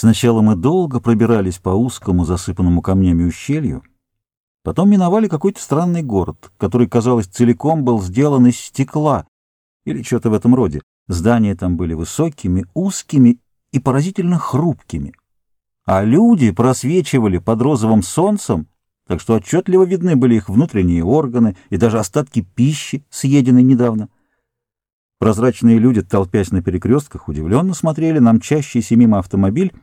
Сначала мы долго пробирались по узкому, засыпанному камнями ущелью, потом миновали какой-то странный город, который, казалось, целиком был сделан из стекла или что-то в этом роде. Здания там были высокими, узкими и поразительно хрупкими, а люди просвечивали под розовым солнцем, так что отчетливо видны были их внутренние органы и даже остатки пищи, съеденной недавно. Прозрачные люди, толпясь на перекрестках, удивленно смотрели на мчащийся мимо автомобиль,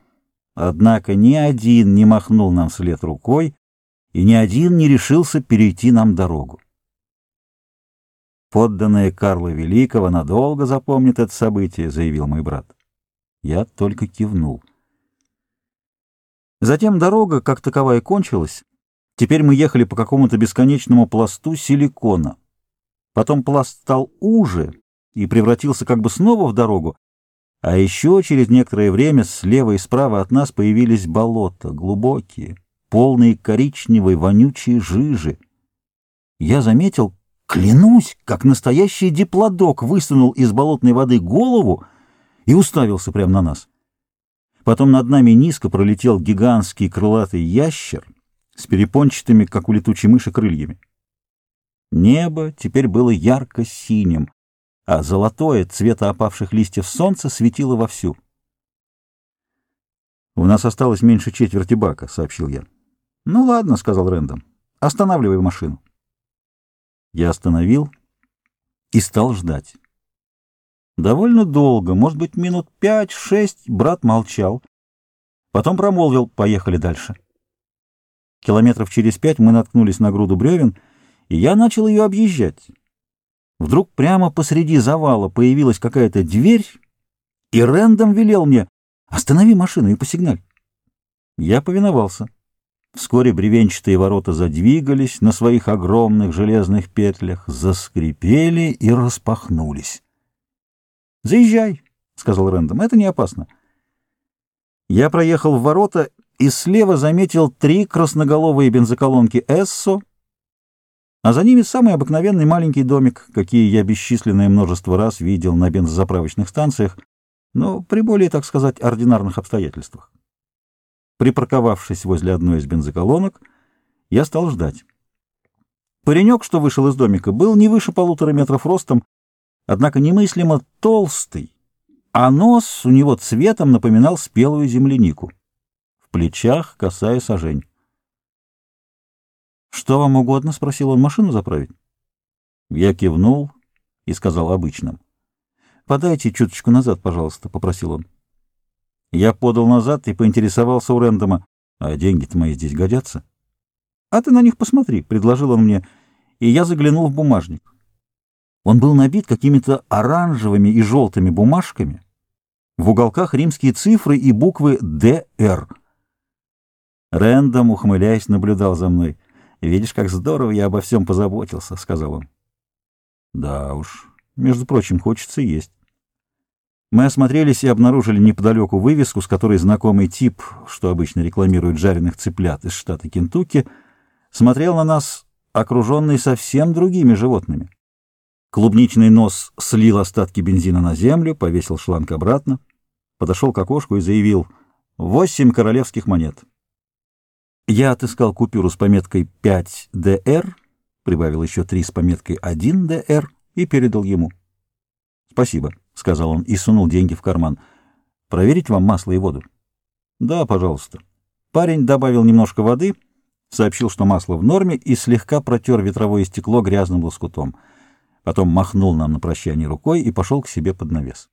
однако ни один не махнул нам вслед рукой, и ни один не решился перейти нам дорогу. «Подданные Карла Великого надолго запомнят это событие», — заявил мой брат. Я только кивнул. Затем дорога, как таковая, кончилась. Теперь мы ехали по какому-то бесконечному пласту силикона. Потом пласт стал уже, и превратился как бы снова в дорогу, а еще через некоторое время слева и справа от нас появились болота, глубокие, полные коричневой вонючей жижи. Я заметил, клянусь, как настоящий диплодок высунул из болотной воды голову и уставился прямо на нас. Потом над нами низко пролетел гигантский крылатый ящер с перепончатыми, как у летучей мыши, крыльями. Небо теперь было ярко-синим, а золотое цвета опавших листьев солнца светило вовсю. «У нас осталось меньше четверти бака», — сообщил я. «Ну ладно», — сказал Рэндом. «Останавливай машину». Я остановил и стал ждать. Довольно долго, может быть, минут пять-шесть, брат молчал. Потом промолвил «поехали дальше». Километров через пять мы наткнулись на груду бревен, и я начал ее объезжать. Вдруг прямо посреди завала появилась какая-то дверь, и Рэндом велел мне «Останови машину и посигналь». Я повиновался. Вскоре бревенчатые ворота задвигались на своих огромных железных петлях, заскрипели и распахнулись. «Заезжай», — сказал Рэндом, — «это не опасно». Я проехал в ворота и слева заметил три красноголовые бензоколонки «Эссо», а за ними самый обыкновенный маленький домик, какие я бесчисленное множество раз видел на бензозаправочных станциях, но при более, так сказать, ординарных обстоятельствах. Припарковавшись возле одной из бензоколонок, я стал ждать. Паренек, что вышел из домика, был не выше полутора метров ростом, однако немыслимо толстый, а нос у него цветом напоминал спелую землянику. В плечах косая сажень. «Что вам угодно?» — спросил он. «Машину заправить?» Я кивнул и сказал обычным. «Подайте чуточку назад, пожалуйста», — попросил он. Я подал назад и поинтересовался у Рэндома. «А деньги-то мои здесь годятся?» «А ты на них посмотри», — предложил он мне, и я заглянул в бумажник. Он был набит какими-то оранжевыми и желтыми бумажками. В уголках римские цифры и буквы «ДР». Рэндом, ухмыляясь, наблюдал за мной. «Видишь, как здорово я обо всем позаботился», — сказал он. «Да уж, между прочим, хочется есть». Мы осмотрелись и обнаружили неподалеку вывеску, с которой знакомый тип, что обычно рекламирует жареных цыплят из штата Кентукки, смотрел на нас, окруженный совсем другими животными. Клубничный нос слил остатки бензина на землю, повесил шланг обратно, подошел к окошку и заявил «Восемь королевских монет». Я отыскал купюру с пометкой 5ДР, прибавил еще три с пометкой 1ДР и передал ему. «Спасибо», — сказал он и сунул деньги в карман. «Проверить вам масло и воду?» «Да, пожалуйста». Парень добавил немножко воды, сообщил, что масло в норме, и слегка протер ветровое стекло грязным лоскутом. Потом махнул нам на прощание рукой и пошел к себе под навес.